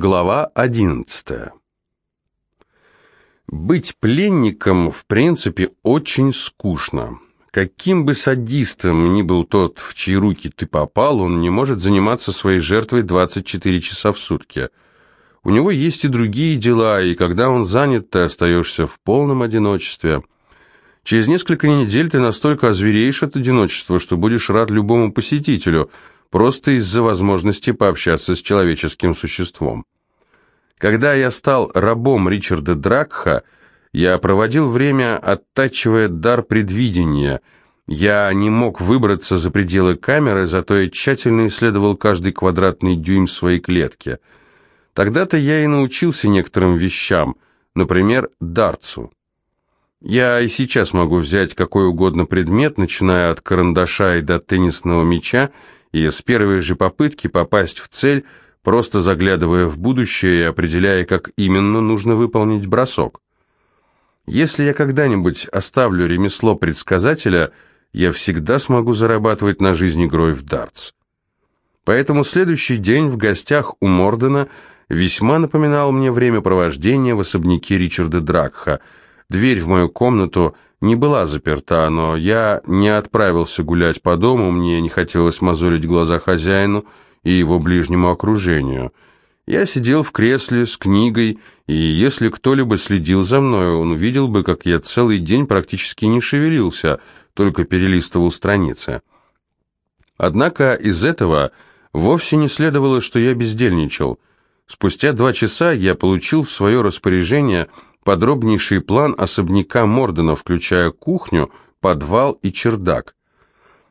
Глава 11. Быть пленником, в принципе, очень скучно. Каким бы садистом ни был тот, в чьи руки ты попал, он не может заниматься своей жертвой 24 часа в сутки. У него есть и другие дела, и когда он занят, ты остаешься в полном одиночестве. Через несколько недель ты настолько озвереешь от одиночества, что будешь рад любому посетителю – просто из-за возможности пообщаться с человеческим существом. Когда я стал рабом Ричарда Дракха, я проводил время, оттачивая дар предвидения. Я не мог выбраться за пределы камеры, зато я тщательно исследовал каждый квадратный дюйм своей клетки. Тогда-то я и научился некоторым вещам, например, дарцу. Я и сейчас могу взять какой угодно предмет, начиная от карандаша и до теннисного мяча, и с первой же попытки попасть в цель, просто заглядывая в будущее и определяя, как именно нужно выполнить бросок. Если я когда-нибудь оставлю ремесло предсказателя, я всегда смогу зарабатывать на жизнь игрой в дартс. Поэтому следующий день в гостях у Мордена весьма напоминал мне времяпровождение в особняке Ричарда Дракха. Дверь в мою комнату – не была заперта, но я не отправился гулять по дому, мне не хотелось мозолить глаза хозяину и его ближнему окружению. Я сидел в кресле с книгой, и если кто-либо следил за мной, он увидел бы, как я целый день практически не шевелился, только перелистывал страницы. Однако из этого вовсе не следовало, что я бездельничал. Спустя два часа я получил в свое распоряжение – подробнейший план особняка Мордена, включая кухню, подвал и чердак.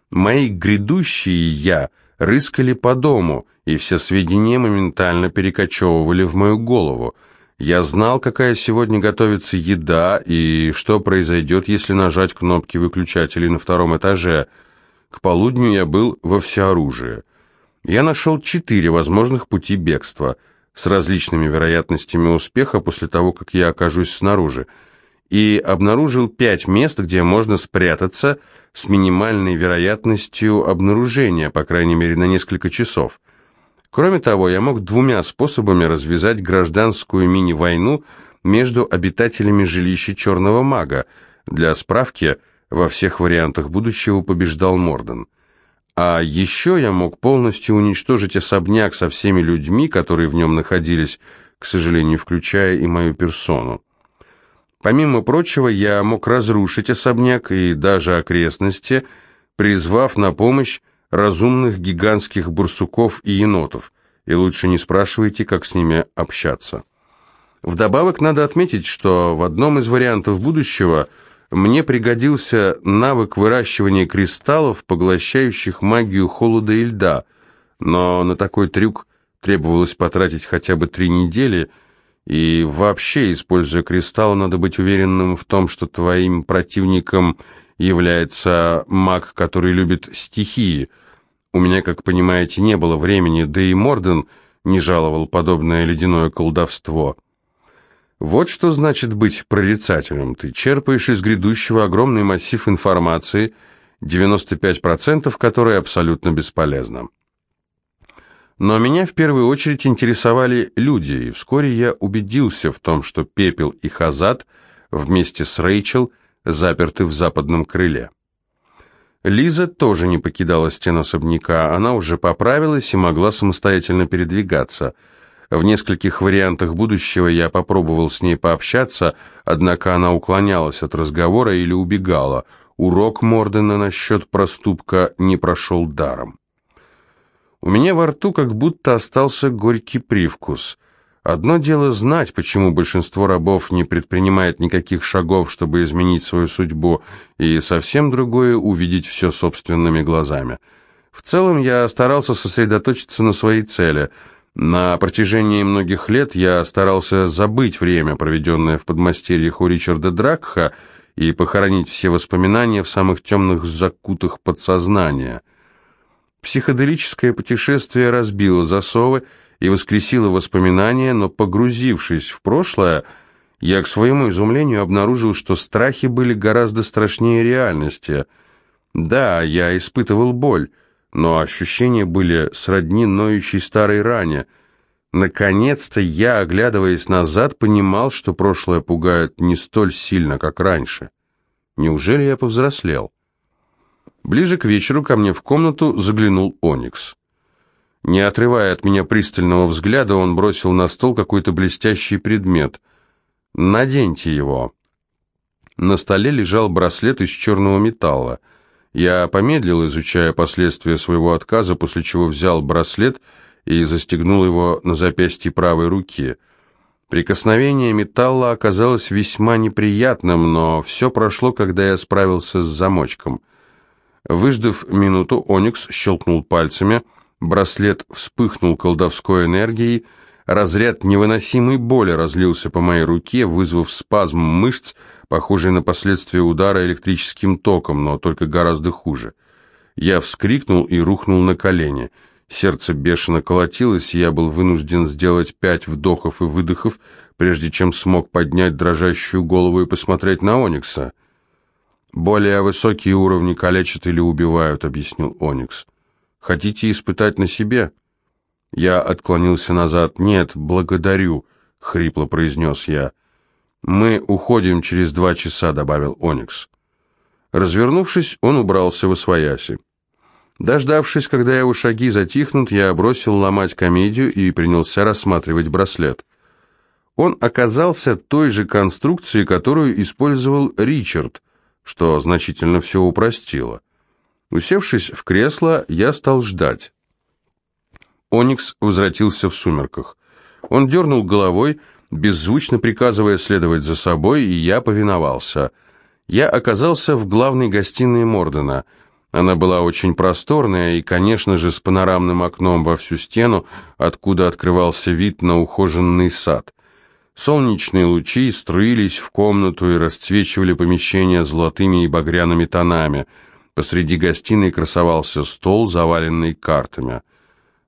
Мои грядущие «я» рыскали по дому, и все сведения моментально перекочевывали в мою голову. Я знал, какая сегодня готовится еда и что произойдет, если нажать кнопки выключателей на втором этаже. К полудню я был во всеоружии. Я нашел четыре возможных пути бегства – с различными вероятностями успеха после того, как я окажусь снаружи, и обнаружил пять мест, где можно спрятаться с минимальной вероятностью обнаружения, по крайней мере, на несколько часов. Кроме того, я мог двумя способами развязать гражданскую мини-войну между обитателями жилища черного мага. Для справки, во всех вариантах будущего побеждал Морден. А еще я мог полностью уничтожить особняк со всеми людьми, которые в нем находились, к сожалению, включая и мою персону. Помимо прочего, я мог разрушить особняк и даже окрестности, призвав на помощь разумных гигантских бурсуков и енотов, и лучше не спрашивайте, как с ними общаться. Вдобавок надо отметить, что в одном из вариантов будущего – мне пригодился навык выращивания кристаллов, поглощающих магию холода и льда, но на такой трюк требовалось потратить хотя бы три недели, и вообще, используя кристаллы, надо быть уверенным в том, что твоим противником является маг, который любит стихии. У меня, как понимаете, не было времени, да и Морден не жаловал подобное ледяное колдовство. Вот что значит быть прорицателем. Ты черпаешь из грядущего огромный массив информации, 95% которой абсолютно бесполезна. Но меня в первую очередь интересовали люди, и вскоре я убедился в том, что Пепел и Хазат вместе с Рэйчел заперты в западном крыле. Лиза тоже не покидала стен особняка, она уже поправилась и могла самостоятельно передвигаться – в нескольких вариантах будущего я попробовал с ней пообщаться, однако она уклонялась от разговора или убегала. Урок Мордена насчет проступка не прошел даром. У меня во рту как будто остался горький привкус. Одно дело знать, почему большинство рабов не предпринимает никаких шагов, чтобы изменить свою судьбу, и совсем другое — увидеть все собственными глазами. В целом я старался сосредоточиться на своей цели — на протяжении многих лет я старался забыть время, проведенное в подмастерьях у Ричарда Дракха, и похоронить все воспоминания в самых темных закутах подсознания. Психоделическое путешествие разбило засовы и воскресило воспоминания, но погрузившись в прошлое, я к своему изумлению обнаружил, что страхи были гораздо страшнее реальности. Да, я испытывал боль, но ощущения были сродни ноющей старой ране. Наконец-то я, оглядываясь назад, понимал, что прошлое пугает не столь сильно, как раньше. Неужели я повзрослел? Ближе к вечеру ко мне в комнату заглянул Оникс. Не отрывая от меня пристального взгляда, он бросил на стол какой-то блестящий предмет. «Наденьте его». На столе лежал браслет из черного металла. Я помедлил, изучая последствия своего отказа, после чего взял браслет и застегнул его на запястье правой руки. Прикосновение металла оказалось весьма неприятным, но все прошло, когда я справился с замочком – Выждав минуту, Оникс щелкнул пальцами, браслет вспыхнул колдовской энергией, разряд невыносимой боли разлился по моей руке, вызвав спазм мышц, похожий на последствия удара электрическим током, но только гораздо хуже. Я вскрикнул и рухнул на колени. Сердце бешено колотилось, и я был вынужден сделать пять вдохов и выдохов, прежде чем смог поднять дрожащую голову и посмотреть на Оникса — «Более высокие уровни калечат или убивают», — объяснил Оникс. «Хотите испытать на себе?» Я отклонился назад. «Нет, благодарю», — хрипло произнес я. «Мы уходим через два часа», — добавил Оникс. Развернувшись, он убрался в освояси. Дождавшись, когда его шаги затихнут, я бросил ломать комедию и принялся рассматривать браслет. Он оказался той же конструкции, которую использовал Ричард, что значительно все упростило. Усевшись в кресло, я стал ждать. Оникс возвратился в сумерках. Он дернул головой, беззвучно приказывая следовать за собой, и я повиновался. Я оказался в главной гостиной Мордена. Она была очень просторная и, конечно же, с панорамным окном во всю стену, откуда открывался вид на ухоженный сад. Солнечные лучи струились в комнату и расцвечивали помещение золотыми и багряными тонами. Посреди гостиной красовался стол, заваленный картами.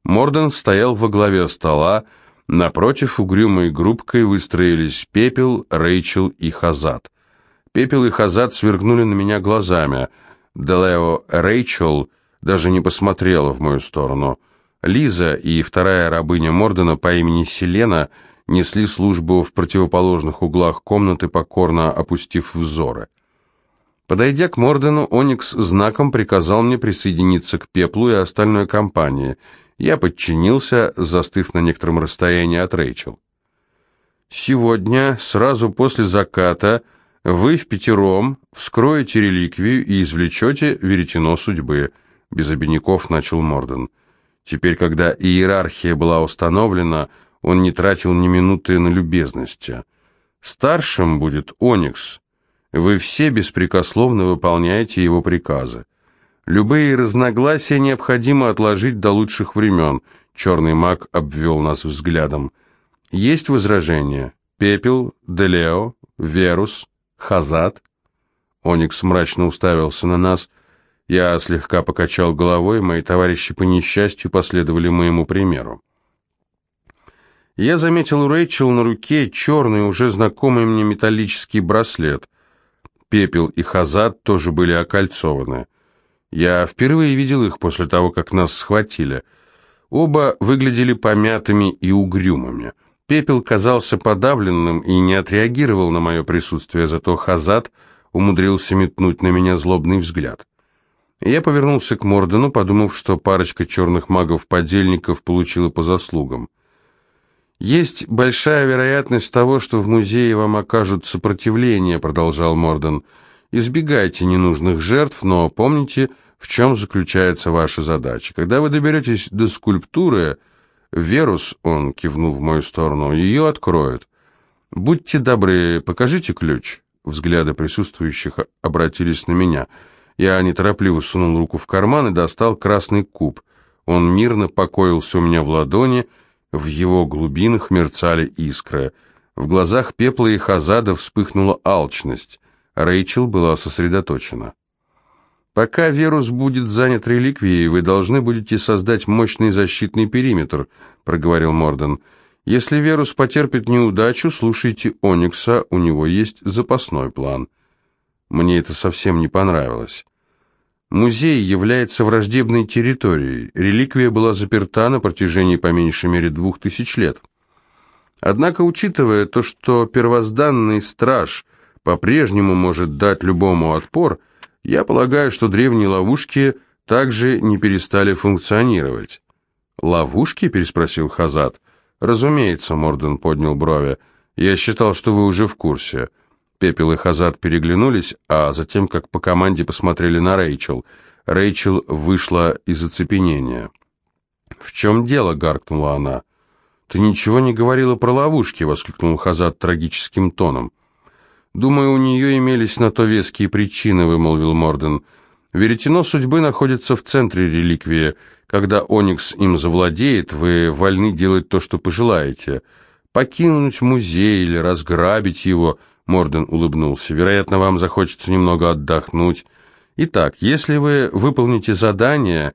Морден стоял во главе стола, напротив угрюмой группкой выстроились Пепел, Рэйчел и Хазат. Пепел и Хазат свергнули на меня глазами. Делео Рэйчел даже не посмотрела в мою сторону. Лиза и вторая рабыня Мордена по имени Селена – несли службу в противоположных углах комнаты, покорно опустив взоры. Подойдя к Мордену, Оникс знаком приказал мне присоединиться к Пеплу и остальной компании. Я подчинился, застыв на некотором расстоянии от Рэйчел. «Сегодня, сразу после заката, вы в пятером вскроете реликвию и извлечете веретено судьбы», — без обиняков начал Морден. Теперь, когда иерархия была установлена, он не тратил ни минуты на любезности. Старшим будет Оникс. Вы все беспрекословно выполняете его приказы. Любые разногласия необходимо отложить до лучших времен. Черный маг обвел нас взглядом. Есть возражения? Пепел, Делео, Верус, Хазат? Оникс мрачно уставился на нас. Я слегка покачал головой, мои товарищи по несчастью последовали моему примеру. Я заметил у Рэйчел на руке черный, уже знакомый мне металлический браслет. Пепел и Хазат тоже были окольцованы. Я впервые видел их после того, как нас схватили. Оба выглядели помятыми и угрюмыми. Пепел казался подавленным и не отреагировал на мое присутствие, зато Хазат умудрился метнуть на меня злобный взгляд. Я повернулся к Мордену, подумав, что парочка черных магов-подельников получила по заслугам. «Есть большая вероятность того, что в музее вам окажут сопротивление», — продолжал Морден. «Избегайте ненужных жертв, но помните, в чем заключается ваша задача. Когда вы доберетесь до скульптуры, Верус, он кивнул в мою сторону, ее откроет. Будьте добры, покажите ключ». Взгляды присутствующих обратились на меня. Я неторопливо сунул руку в карман и достал красный куб. Он мирно покоился у меня в ладони — в его глубинах мерцали искры. В глазах Пепла и Хазада вспыхнула алчность. Рэйчел была сосредоточена. «Пока вирус будет занят реликвией, вы должны будете создать мощный защитный периметр», — проговорил Морден. «Если вирус потерпит неудачу, слушайте Оникса, у него есть запасной план». Мне это совсем не понравилось. Музей является враждебной территорией. Реликвия была заперта на протяжении по меньшей мере двух тысяч лет. Однако, учитывая то, что первозданный страж по-прежнему может дать любому отпор, я полагаю, что древние ловушки также не перестали функционировать. «Ловушки?» – переспросил Хазат. «Разумеется», – Морден поднял брови. «Я считал, что вы уже в курсе». Пепел и Хазат переглянулись, а затем, как по команде, посмотрели на Рэйчел. Рэйчел вышла из оцепенения. «В чем дело?» – гаркнула она. «Ты ничего не говорила про ловушки», — воскликнул Хазат трагическим тоном. «Думаю, у нее имелись на то веские причины», — вымолвил Морден. «Веретено судьбы находится в центре реликвии. Когда Оникс им завладеет, вы вольны делать то, что пожелаете. Покинуть музей или разграбить его», — Морден улыбнулся. «Вероятно, вам захочется немного отдохнуть. Итак, если вы выполните задание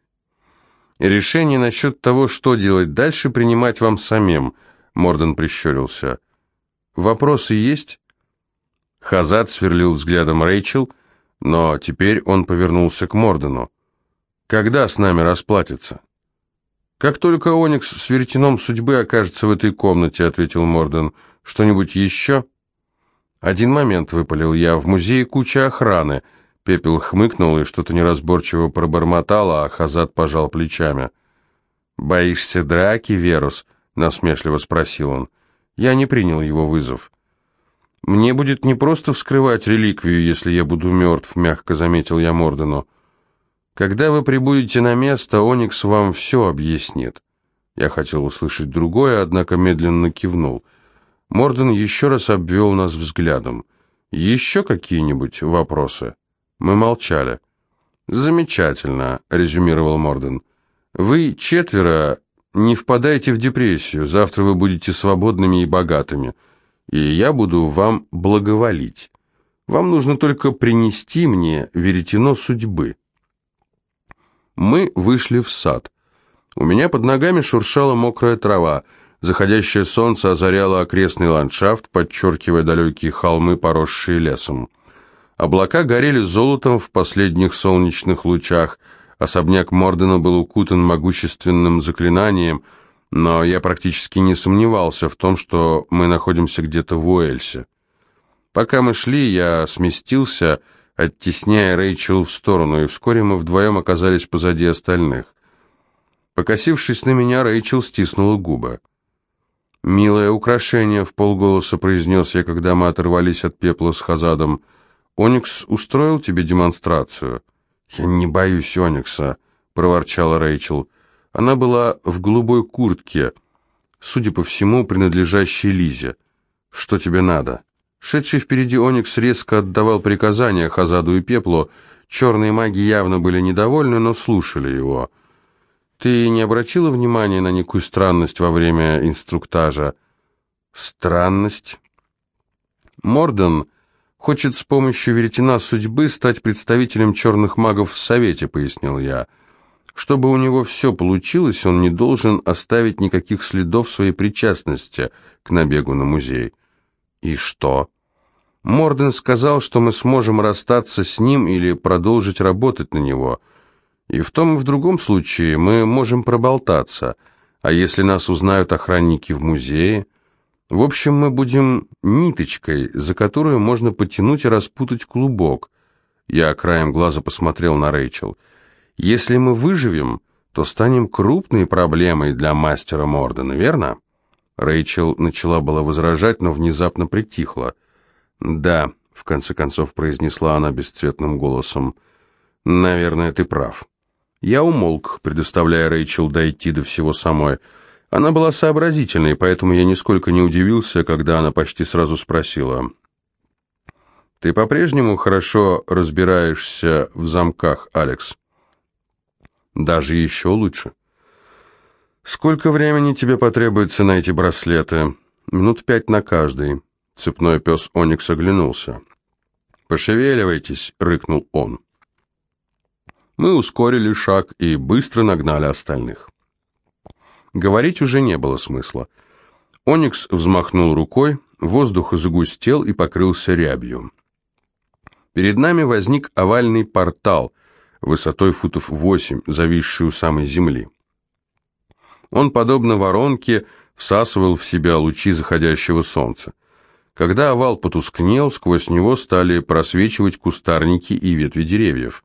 Решение насчет того, что делать дальше, принимать вам самим, Морден прищурился. Вопросы есть? Хазат сверлил взглядом Рэйчел, но теперь он повернулся к Мордену. Когда с нами расплатятся? Как только Оникс с веретеном судьбы окажется в этой комнате, ответил Морден. Что-нибудь еще? Один момент, выпалил я. В музее куча охраны. Пепел хмыкнул и что-то неразборчиво пробормотал, а Хазат пожал плечами. «Боишься драки, Верус?» — насмешливо спросил он. Я не принял его вызов. «Мне будет не просто вскрывать реликвию, если я буду мертв», — мягко заметил я Мордену. «Когда вы прибудете на место, Оникс вам все объяснит». Я хотел услышать другое, однако медленно кивнул. Морден еще раз обвел нас взглядом. «Еще какие-нибудь вопросы?» Мы молчали. «Замечательно», — резюмировал Морден. «Вы четверо не впадайте в депрессию. Завтра вы будете свободными и богатыми, и я буду вам благоволить. Вам нужно только принести мне веретено судьбы». Мы вышли в сад. У меня под ногами шуршала мокрая трава. Заходящее солнце озаряло окрестный ландшафт, подчеркивая далекие холмы, поросшие лесом. Облака горели золотом в последних солнечных лучах. Особняк Мордена был укутан могущественным заклинанием, но я практически не сомневался в том, что мы находимся где-то в Уэльсе. Пока мы шли, я сместился, оттесняя Рэйчел в сторону, и вскоре мы вдвоем оказались позади остальных. Покосившись на меня, Рэйчел стиснула губы. «Милое украшение», — в полголоса произнес я, когда мы оторвались от пепла с Хазадом, — Оникс устроил тебе демонстрацию?» «Я не боюсь Оникса», — проворчала Рэйчел. Она была в голубой куртке, судя по всему, принадлежащей Лизе. «Что тебе надо?» Шедший впереди Оникс резко отдавал приказания Хазаду и Пеплу. Черные маги явно были недовольны, но слушали его. «Ты не обратила внимания на некую странность во время инструктажа?» «Странность?» Морден Хочет с помощью веретена судьбы стать представителем черных магов в Совете, пояснил я. Чтобы у него все получилось, он не должен оставить никаких следов своей причастности к набегу на музей. И что? Морден сказал, что мы сможем расстаться с ним или продолжить работать на него. И в том и в другом случае мы можем проболтаться. А если нас узнают охранники в музее, в общем, мы будем ниточкой, за которую можно потянуть и распутать клубок. Я краем глаза посмотрел на Рэйчел. Если мы выживем, то станем крупной проблемой для мастера Мордена, верно? Рэйчел начала было возражать, но внезапно притихла. «Да», — в конце концов произнесла она бесцветным голосом, — «наверное, ты прав». Я умолк, предоставляя Рэйчел дойти до всего самой. Она была сообразительной, поэтому я нисколько не удивился, когда она почти сразу спросила. «Ты по-прежнему хорошо разбираешься в замках, Алекс?» «Даже еще лучше». «Сколько времени тебе потребуется на эти браслеты?» «Минут пять на каждый». Цепной пес Оникс оглянулся. «Пошевеливайтесь», — рыкнул он. Мы ускорили шаг и быстро нагнали остальных. Говорить уже не было смысла. Оникс взмахнул рукой, воздух загустел и покрылся рябью. Перед нами возник овальный портал. Высотой футов восемь, зависший у самой земли. Он, подобно воронке, всасывал в себя лучи заходящего солнца. Когда овал потускнел, сквозь него стали просвечивать кустарники и ветви деревьев.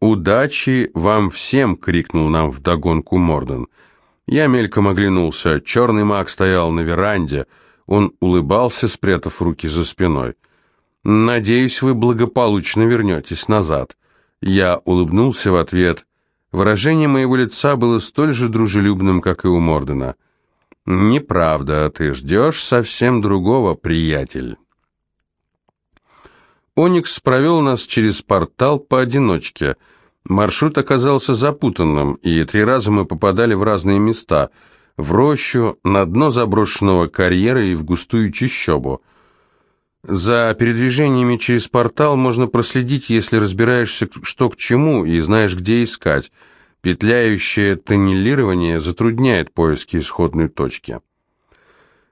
«Удачи вам всем!» — крикнул нам вдогонку Морден. Я мельком оглянулся. Черный маг стоял на веранде. Он улыбался, спрятав руки за спиной. «Надеюсь, вы благополучно вернетесь назад». Я улыбнулся в ответ. Выражение моего лица было столь же дружелюбным, как и у Мордена. «Неправда, ты ждешь совсем другого, приятель». Оникс провел нас через портал поодиночке. Маршрут оказался запутанным, и три раза мы попадали в разные места — в рощу, на дно заброшенного карьера и в густую чащобу. За передвижениями через портал можно проследить, если разбираешься, что к чему, и знаешь, где искать — Петляющее тоннелирование затрудняет поиски исходной точки.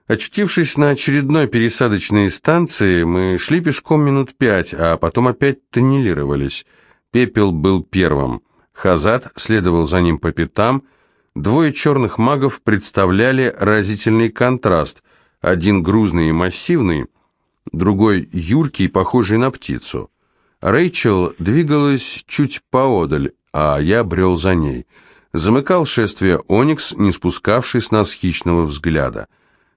Очутившись на очередной пересадочной станции, мы шли пешком минут пять, а потом опять тоннелировались. Пепел был первым. Хазат следовал за ним по пятам. Двое черных магов представляли разительный контраст. Один грузный и массивный, другой юркий, похожий на птицу. Рэйчел двигалась чуть поодаль, а я брел за ней. Замыкал шествие Оникс, не спускавший с нас хищного взгляда.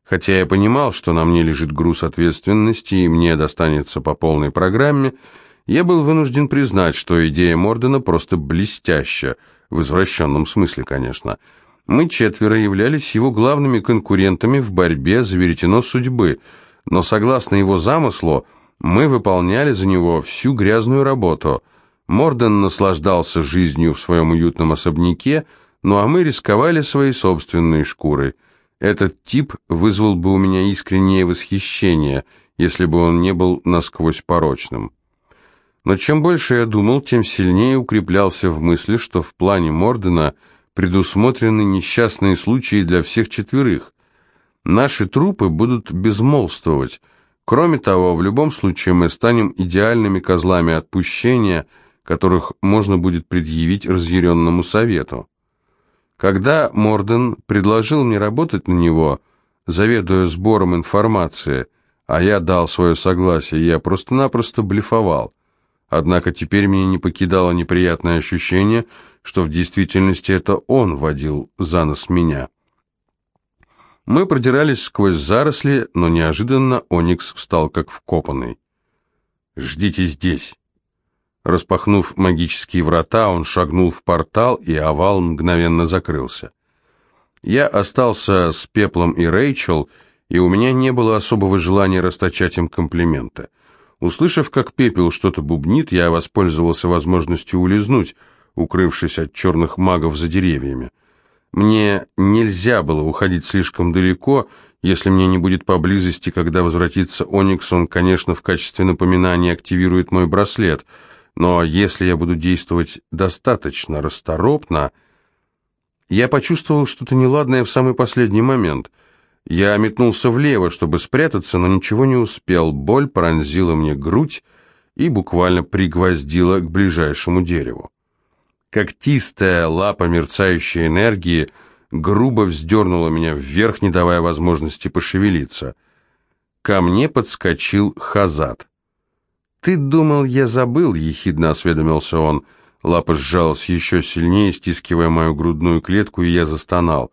Хотя я понимал, что на мне лежит груз ответственности и мне достанется по полной программе, я был вынужден признать, что идея Мордена просто блестящая, в извращенном смысле, конечно. Мы четверо являлись его главными конкурентами в борьбе за веретено судьбы, но согласно его замыслу, мы выполняли за него всю грязную работу – Морден наслаждался жизнью в своем уютном особняке, ну а мы рисковали своей собственной шкурой. Этот тип вызвал бы у меня искреннее восхищение, если бы он не был насквозь порочным. Но чем больше я думал, тем сильнее укреплялся в мысли, что в плане Мордена предусмотрены несчастные случаи для всех четверых. Наши трупы будут безмолвствовать. Кроме того, в любом случае мы станем идеальными козлами отпущения – которых можно будет предъявить разъяренному совету. Когда Морден предложил мне работать на него, заведуя сбором информации, а я дал свое согласие, я просто-напросто блефовал. Однако теперь меня не покидало неприятное ощущение, что в действительности это он водил за нос меня. Мы продирались сквозь заросли, но неожиданно Оникс встал как вкопанный. «Ждите здесь!» Распахнув магические врата, он шагнул в портал, и овал мгновенно закрылся. Я остался с Пеплом и Рэйчел, и у меня не было особого желания расточать им комплименты. Услышав, как Пепел что-то бубнит, я воспользовался возможностью улизнуть, укрывшись от черных магов за деревьями. Мне нельзя было уходить слишком далеко, если мне не будет поблизости, когда возвратится Оникс, он, конечно, в качестве напоминания активирует мой браслет — но если я буду действовать достаточно расторопно... Я почувствовал что-то неладное в самый последний момент. Я метнулся влево, чтобы спрятаться, но ничего не успел. Боль пронзила мне грудь и буквально пригвоздила к ближайшему дереву. Когтистая лапа мерцающей энергии грубо вздернула меня вверх, не давая возможности пошевелиться. Ко мне подскочил Хазат. «Ты думал, я забыл?» — ехидно осведомился он. Лапа сжалась еще сильнее, стискивая мою грудную клетку, и я застонал.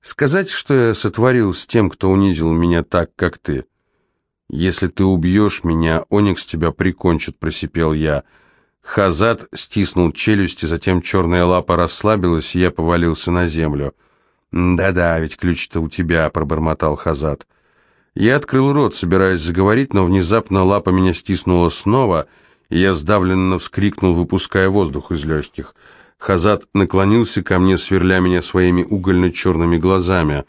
«Сказать, что я сотворил с тем, кто унизил меня так, как ты?» «Если ты убьешь меня, Оникс тебя прикончит», — просипел я. Хазат стиснул челюсти, затем черная лапа расслабилась, и я повалился на землю. «Да-да, ведь ключ-то у тебя», — пробормотал Хазат. Я открыл рот, собираясь заговорить, но внезапно лапа меня стиснула снова, и я сдавленно вскрикнул, выпуская воздух из легких. Хазат наклонился ко мне, сверля меня своими угольно-черными глазами.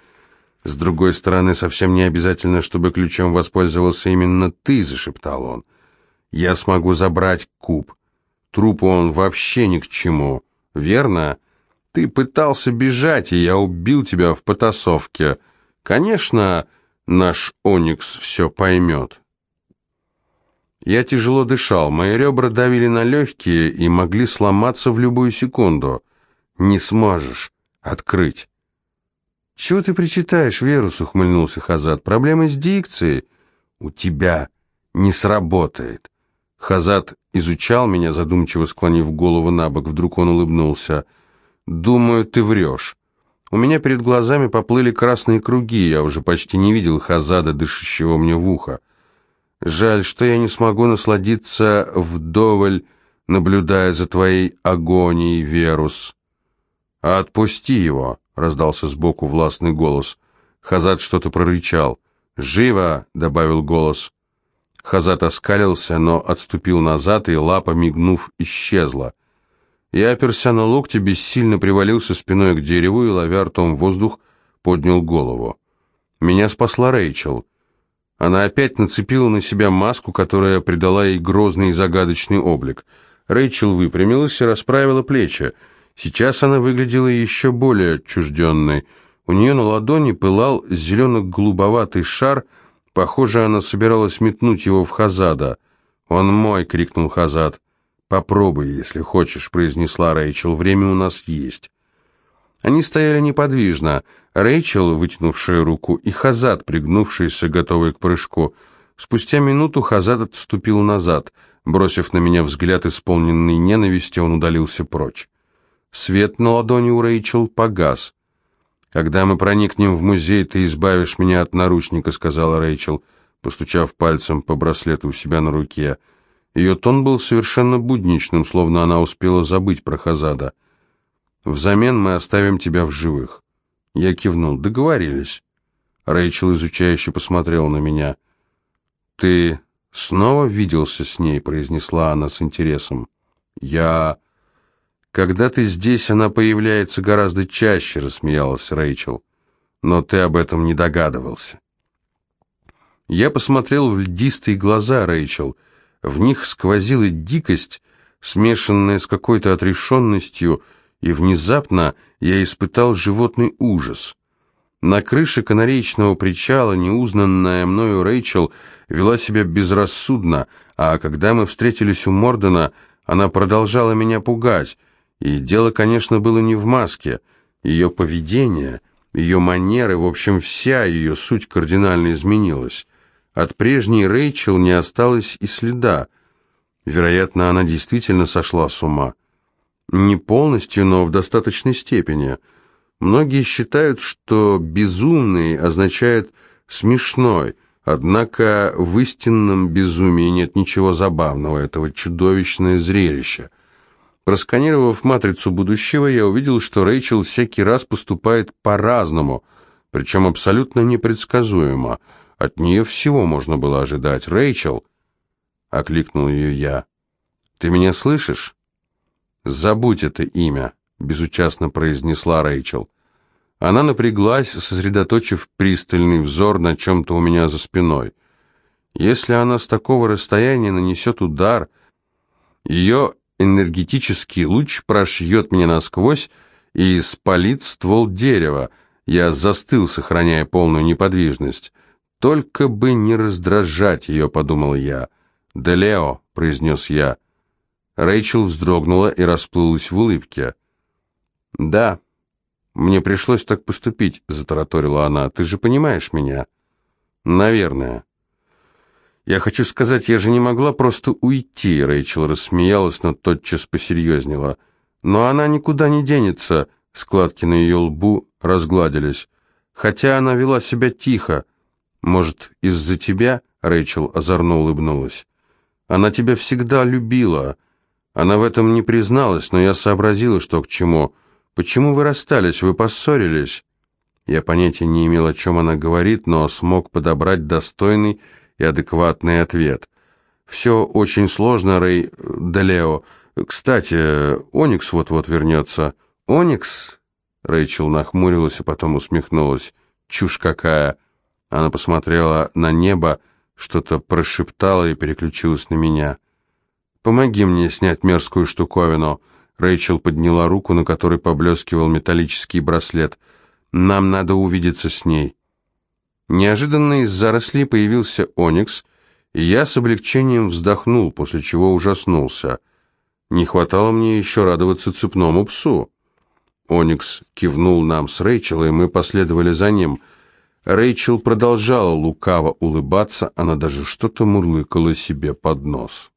«С другой стороны, совсем не обязательно, чтобы ключом воспользовался именно ты», — зашептал он. «Я смогу забрать куб. Трупу он вообще ни к чему, верно? Ты пытался бежать, и я убил тебя в потасовке. Конечно...» наш Оникс все поймет. Я тяжело дышал, мои ребра давили на легкие и могли сломаться в любую секунду. Не сможешь открыть. «Чего ты причитаешь, Верус?» — ухмыльнулся Хазат. «Проблемы с дикцией?» «У тебя не сработает». Хазат изучал меня, задумчиво склонив голову на бок. Вдруг он улыбнулся. «Думаю, ты врешь». У меня перед глазами поплыли красные круги, я уже почти не видел Хазада, дышащего мне в ухо. Жаль, что я не смогу насладиться вдоволь, наблюдая за твоей агонией, Верус. «Отпусти его!» — раздался сбоку властный голос. Хазат что-то прорычал. «Живо!» — добавил голос. Хазат оскалился, но отступил назад, и лапа, мигнув, исчезла. Я оперся на локти, бессильно привалился спиной к дереву и, ловя ртом воздух, поднял голову. Меня спасла Рэйчел. Она опять нацепила на себя маску, которая придала ей грозный и загадочный облик. Рэйчел выпрямилась и расправила плечи. Сейчас она выглядела еще более отчужденной. У нее на ладони пылал зелено-голубоватый шар, похоже, она собиралась метнуть его в Хазада. «Он мой!» — крикнул Хазад. «Попробуй, если хочешь», — произнесла Рэйчел. «Время у нас есть». Они стояли неподвижно. Рэйчел, вытянувшая руку, и Хазат, пригнувшийся, готовый к прыжку. Спустя минуту Хазат отступил назад. Бросив на меня взгляд, исполненный ненависти, он удалился прочь. Свет на ладони у Рэйчел погас. «Когда мы проникнем в музей, ты избавишь меня от наручника», — сказала Рэйчел, постучав пальцем по браслету у себя на руке. Ее тон был совершенно будничным, словно она успела забыть про Хазада. «Взамен мы оставим тебя в живых». Я кивнул. «Договорились». Рэйчел изучающе посмотрела на меня. «Ты снова виделся с ней?» — произнесла она с интересом. «Я...» «Когда ты здесь, она появляется гораздо чаще», — рассмеялась Рэйчел. «Но ты об этом не догадывался». Я посмотрел в льдистые глаза Рэйчел — в них сквозила дикость, смешанная с какой-то отрешенностью, и внезапно я испытал животный ужас. На крыше канареечного причала неузнанная мною Рэйчел вела себя безрассудно, а когда мы встретились у Мордена, она продолжала меня пугать. И дело, конечно, было не в маске. Ее поведение, ее манеры, в общем, вся ее суть кардинально изменилась. От прежней Рэйчел не осталось и следа. Вероятно, она действительно сошла с ума. Не полностью, но в достаточной степени. Многие считают, что «безумный» означает «смешной», однако в истинном безумии нет ничего забавного, этого чудовищное зрелище. Просканировав матрицу будущего, я увидел, что Рэйчел всякий раз поступает по-разному, причем абсолютно непредсказуемо – от нее всего можно было ожидать. «Рэйчел!» — окликнул ее я. «Ты меня слышишь?» «Забудь это имя», — безучастно произнесла Рэйчел. Она напряглась, сосредоточив пристальный взор на чем-то у меня за спиной. Если она с такого расстояния нанесет удар, ее энергетический луч прошьет меня насквозь и спалит ствол дерева. Я застыл, сохраняя полную неподвижность. «Только бы не раздражать ее», — подумал я. «Да, Лео», — произнес я. Рэйчел вздрогнула и расплылась в улыбке. «Да, мне пришлось так поступить», — затараторила она. «Ты же понимаешь меня?» «Наверное». «Я хочу сказать, я же не могла просто уйти», — Рэйчел рассмеялась, но тотчас посерьезнела. «Но она никуда не денется», — складки на ее лбу разгладились. «Хотя она вела себя тихо, «Может, из-за тебя?» — Рэйчел озорно улыбнулась. «Она тебя всегда любила. Она в этом не призналась, но я сообразила, что к чему. Почему вы расстались? Вы поссорились?» Я понятия не имел, о чем она говорит, но смог подобрать достойный и адекватный ответ. «Все очень сложно, Рэй... Далео. Кстати, Оникс вот-вот вернется». «Оникс?» Рэйчел нахмурилась, а потом усмехнулась. «Чушь какая!» Она посмотрела на небо, что-то прошептала и переключилась на меня. «Помоги мне снять мерзкую штуковину». Рэйчел подняла руку, на которой поблескивал металлический браслет. «Нам надо увидеться с ней». Неожиданно из зарослей появился Оникс И я с облегчением вздохнул, после чего ужаснулся. Не хватало мне еще радоваться цепному псу. Оникс кивнул нам с Рэйчел, и мы последовали за ним. Рэйчел продолжала лукаво улыбаться, она даже что-то мурлыкала себе под нос.